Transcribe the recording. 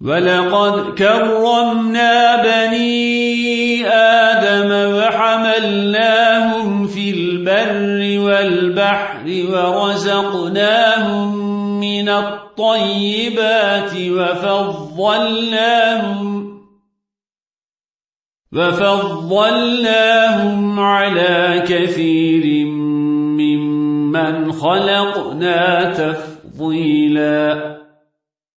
ولقد كرمنا بني آدم وحملناهم في البر والبحر ورزقناهم من الطيبات وفضلناهم وفضلناهم على كثير ممن خلقنا تفضيلاً